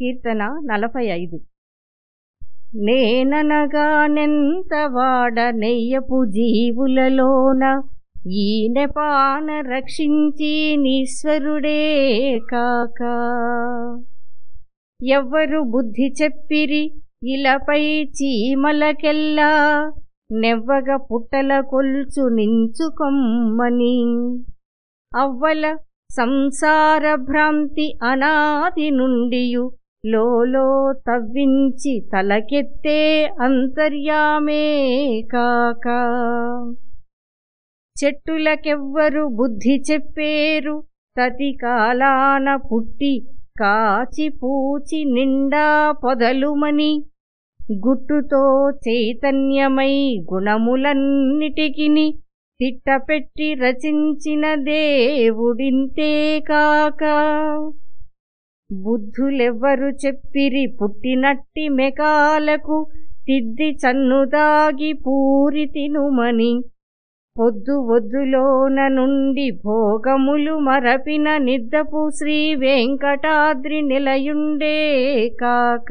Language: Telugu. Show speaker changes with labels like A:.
A: కీర్తన నలభై ఐదు. నేననగానెంతవాడ నెయ్యపు జీవులలోన ఈనెపాన రక్షించి నీశ్వరుడే కాక. ఎవ్వరు బుద్ధి చెప్పిరి ఇలపై చీమలకెల్లా నెవ్వగ పుట్టల కొల్చు నించుకొమ్మని. అవ్వల సంసార భ్రాంతి అనాది నుండియు లోలో తవ్వించి తలకెత్తే అంతర్యామే కాక. చెట్టులకెవ్వరు బుద్ధి చెప్పేరు తతి కాలాన పుట్టి కాచి పూచి నిండా పొదలుమని. గుట్టుతో చైతన్యమై గుణములన్నిటికిని తిట్టపెట్టి రచించిన దేవుడింతే కాక. బుద్ధులెవ్వరు చెప్పిరి పుట్టినట్టి మెకాలకు తిద్ది చన్నుదాగి పూరి తినుమని. పొద్దు వద్దులోన నుండి భోగములు మరపిన నిద్దపు శ్రీ వెంకటాద్రి నిలయుండే కాక.